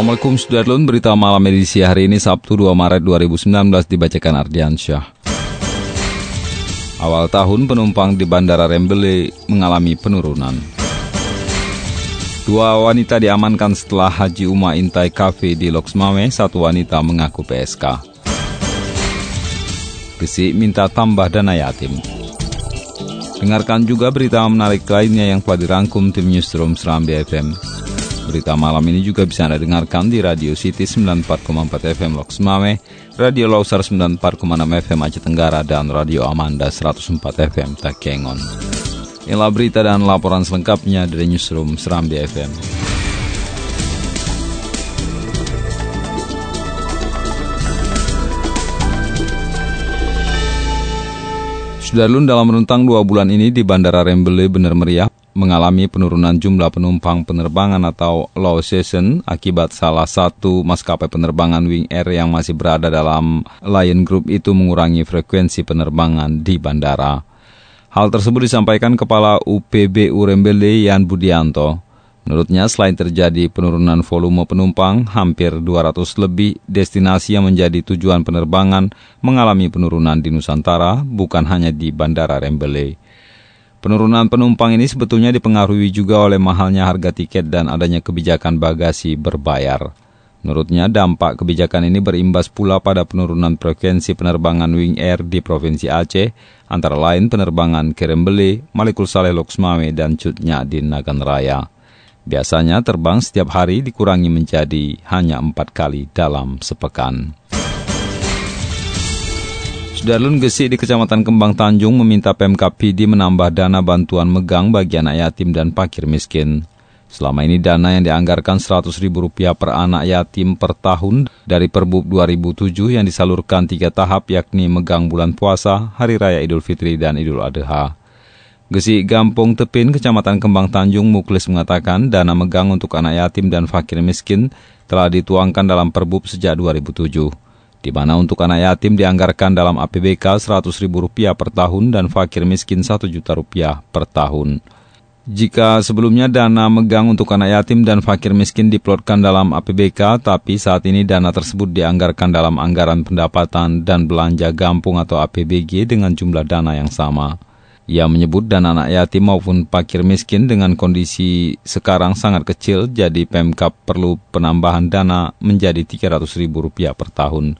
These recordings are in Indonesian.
Assalamualaikum Sudarlun, berita malam edisi hari ini Sabtu 2 Maret 2019 dibacakan Ardiansyah. Awal tahun penumpang di Bandara Rembele mengalami penurunan. Dua wanita diamankan setelah Haji Uma Intai Cafe di Loksmawe, satu wanita mengaku PSK. Gesi minta tambah dana yatim. Dengarkan juga berita menarik lainnya yang telah dirangkum tim Newsroom Serambi FM. Berita malam ini juga bisa Anda dengarkan di Radio City 94,4 FM Loks Mame, Radio Loser 94,6 FM Aceh Tenggara, dan Radio Amanda 104 FM Takengon. Inilah berita dan laporan selengkapnya dari Newsroom Serambi FM. Sudarlun dalam rentang dua bulan ini di Bandara Rembele benar meriah mengalami penurunan jumlah penumpang penerbangan atau low season akibat salah satu maskapai penerbangan Wing Air yang masih berada dalam Lion Group itu mengurangi frekuensi penerbangan di bandara. Hal tersebut disampaikan Kepala UPB Urembele Yan Budianto. Menurutnya selain terjadi penurunan volume penumpang, hampir 200 lebih destinasi yang menjadi tujuan penerbangan mengalami penurunan di Nusantara, bukan hanya di Bandara Rembele. Penurunan penumpang ini sebetulnya dipengaruhi juga oleh mahalnya harga tiket dan adanya kebijakan bagasi berbayar. Menurutnya, dampak kebijakan ini berimbas pula pada penurunan frekuensi penerbangan Wing Air di Provinsi Aceh, antara lain penerbangan Kerembele, Malikul Saleh Loksmawe, dan Cutnya di Nagan Raya. Biasanya terbang setiap hari dikurangi menjadi hanya empat kali dalam sepekan. Sudarlun Gesi di Kecamatan Kembang Tanjung meminta Pemkap PD menambah dana bantuan megang bagi anak yatim dan pakir miskin. Selama ini dana yang dianggarkan Rp100.000 per anak yatim per tahun dari Perbub 2007 yang disalurkan tiga tahap yakni megang bulan puasa, Hari Raya Idul Fitri, dan Idul Adha. Gesi Gampung Tepin, Kecamatan Kembang Tanjung, Muklis mengatakan dana megang untuk anak yatim dan fakir miskin telah dituangkan dalam Perbub sejak 2007 di mana untuk anak yatim dianggarkan dalam APBK Rp100.000 per tahun dan fakir miskin Rp1 juta rupiah per tahun. Jika sebelumnya dana megang untuk anak yatim dan fakir miskin diplotkan dalam APBK, tapi saat ini dana tersebut dianggarkan dalam anggaran pendapatan dan belanja gampung atau APBG dengan jumlah dana yang sama. Ia menyebut dana anak yatim maupun pakir miskin dengan kondisi sekarang sangat kecil, jadi Pemkap perlu penambahan dana menjadi Rp300.000 per tahun.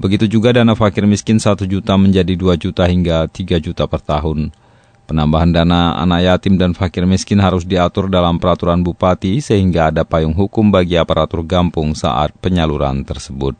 Begitu juga dana fakir miskin 1 juta menjadi 2 juta hingga 3 juta per tahun. Penambahan dana anak yatim dan fakir miskin harus diatur dalam peraturan bupati sehingga ada payung hukum bagi aparatur gampung saat penyaluran tersebut.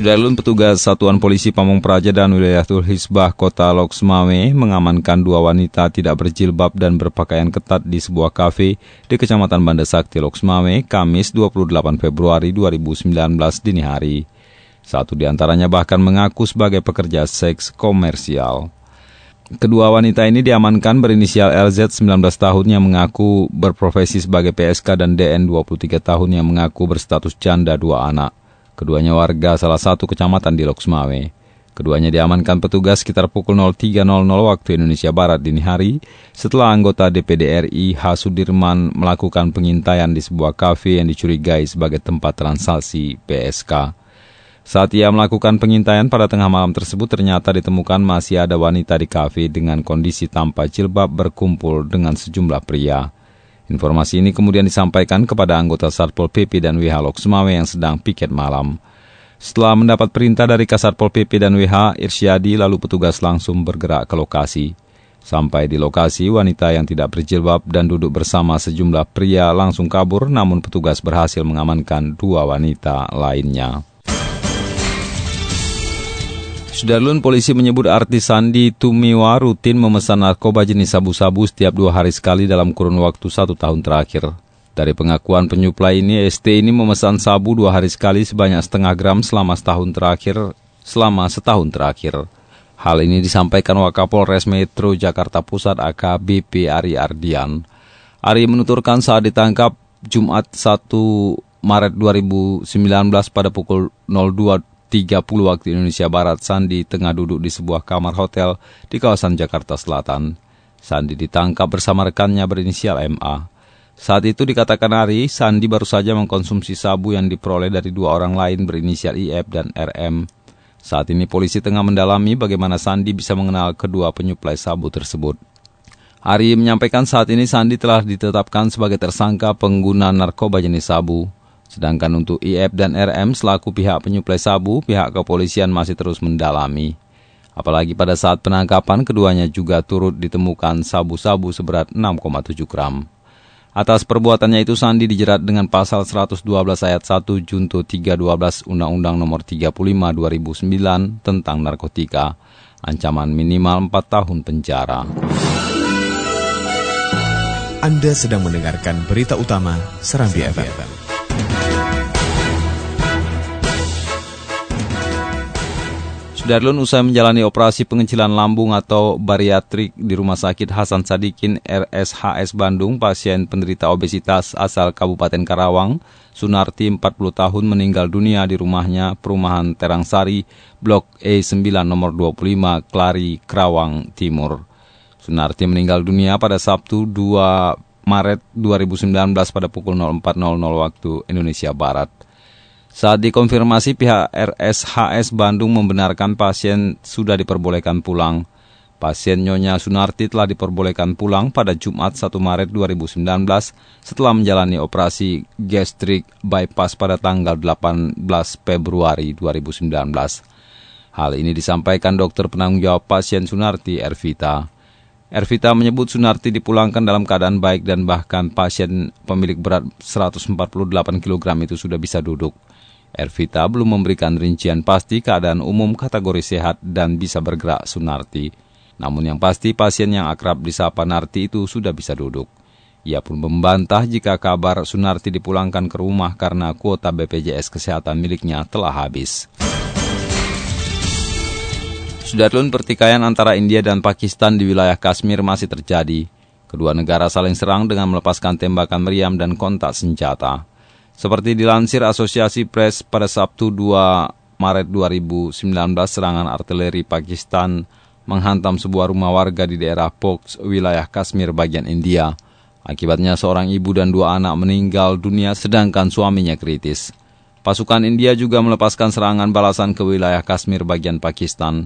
Sudarlun petugas Satuan Polisi Pamong Praja dan Wilayatul Hisbah Kota Loksmawe mengamankan dua wanita tidak berjilbab dan berpakaian ketat di sebuah kafe di Kecamatan Banda Sakti Loksmawe, Kamis 28 Februari 2019 dini hari. Satu di antaranya bahkan mengaku sebagai pekerja seks komersial. Kedua wanita ini diamankan berinisial LZ 19 tahun yang mengaku berprofesi sebagai PSK dan DN 23 tahun yang mengaku berstatus janda dua anak. Keduanya warga salah satu kecamatan di Loksmawe. Keduanya diamankan petugas sekitar pukul 03.00 waktu Indonesia Barat dini hari setelah anggota DPD RI H. Sudirman melakukan pengintaian di sebuah kafe yang dicurigai sebagai tempat transaksi PSK. Saat ia melakukan pengintaian pada tengah malam tersebut ternyata ditemukan masih ada wanita di kafe dengan kondisi tanpa jilbab berkumpul dengan sejumlah pria. Informasi ini kemudian disampaikan kepada anggota Satpol PP dan WH Sumawe yang sedang piket malam. Setelah mendapat perintah dari Kasatpol PP dan WH, Irsyadi lalu petugas langsung bergerak ke lokasi. Sampai di lokasi, wanita yang tidak berjilbab dan duduk bersama sejumlah pria langsung kabur namun petugas berhasil mengamankan dua wanita lainnya. Sudarlun polisi menyebut artis Sandi Tumiwa rutin memesan narkoba jenis sabu-sabu setiap dua hari sekali dalam kurun waktu satu tahun terakhir. Dari pengakuan penyuplai ini, ST ini memesan sabu dua hari sekali sebanyak setengah gram selama setahun terakhir. Selama setahun terakhir. Hal ini disampaikan Wakapolres Metro Jakarta Pusat AKBP Ari Ardian. Ari menuturkan saat ditangkap Jumat 1 Maret 2019 pada pukul 02 30 waktu Indonesia Barat, Sandi tengah duduk di sebuah kamar hotel di kawasan Jakarta Selatan. Sandi ditangkap bersama rekannya berinisial MA. Saat itu dikatakan Ari, Sandi baru saja mengkonsumsi sabu yang diperoleh dari dua orang lain berinisial IF dan RM. Saat ini polisi tengah mendalami bagaimana Sandi bisa mengenal kedua penyuplai sabu tersebut. Ari menyampaikan saat ini Sandi telah ditetapkan sebagai tersangka pengguna narkoba jenis sabu. Sedangkan untuk IF dan RM selaku pihak penyuplai sabu, pihak kepolisian masih terus mendalami. Apalagi pada saat penangkapan, keduanya juga turut ditemukan sabu-sabu seberat 6,7 gram. Atas perbuatannya itu Sandi dijerat dengan pasal 112 ayat 1 Junto 312 Undang-Undang Nomor 35 2009 tentang narkotika. Ancaman minimal 4 tahun penjara. Anda sedang mendengarkan berita utama Serambi FM. Sudarlun usai menjalani operasi pengecilan lambung atau bariatrik di Rumah Sakit Hasan Sadikin RSHS Bandung, pasien penderita obesitas asal Kabupaten Karawang, Sunarti 40 tahun meninggal dunia di rumahnya perumahan Terangsari, Blok E9 nomor 25, Klari, Karawang Timur. Sunarti meninggal dunia pada Sabtu 2 Maret 2019 pada pukul 04.00 waktu Indonesia Barat. Saat dikonfirmasi pihak RSHS Bandung membenarkan pasien sudah diperbolehkan pulang. Pasien Nyonya Sunarti telah diperbolehkan pulang pada Jumat 1 Maret 2019 setelah menjalani operasi gastrik bypass pada tanggal 18 Februari 2019. Hal ini disampaikan dokter penanggung jawab pasien Sunarti, Ervita. Ervita menyebut Sunarti dipulangkan dalam keadaan baik dan bahkan pasien pemilik berat 148 kg itu sudah bisa duduk. Ervita belum memberikan rincian pasti keadaan umum kategori sehat dan bisa bergerak Sunarti. Namun yang pasti pasien yang akrab disapa Narti itu sudah bisa duduk. Ia pun membantah jika kabar Sunarti dipulangkan ke rumah karena kuota BPJS Kesehatan miliknya telah habis. Sudarlun pertikaian antara India dan Pakistan di wilayah Kashmir masih terjadi. Kedua negara saling serang dengan melepaskan tembakan meriam dan kontak senjata. Seperti dilansir Asosiasi Press pada Sabtu 2 Maret 2019, serangan artileri Pakistan menghantam sebuah rumah warga di daerah Pox, wilayah Kashmir bagian India. Akibatnya seorang ibu dan dua anak meninggal dunia sedangkan suaminya kritis. Pasukan India juga melepaskan serangan balasan ke wilayah Kashmir bagian Pakistan.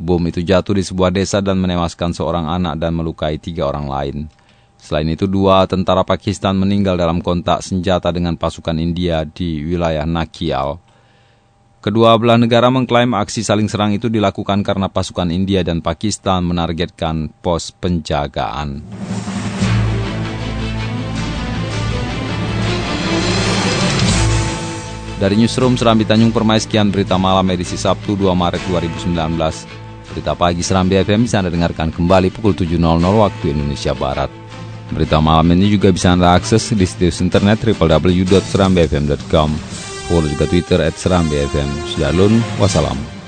Bom itu jatuh di sebuah desa dan menewaskan seorang anak dan melukai tiga orang lain. Selain itu, dua tentara Pakistan meninggal dalam kontak senjata dengan pasukan India di wilayah Nakial. Kedua belah negara mengklaim aksi saling serang itu dilakukan karena pasukan India dan Pakistan menargetkan pos penjagaan. Dari Newsroom Serambi Tanjung Permai, sekian berita malam edisi Sabtu 2 Maret 2019. Berita pagi Serambi FM bisa Anda dengarkan kembali pukul 7.00 waktu Indonesia Barat. Berita malam ini juga bisa Anda akses di situs internet www.serambifm.com. Follow juga Twitter at Serambi FM. Sudah wassalam.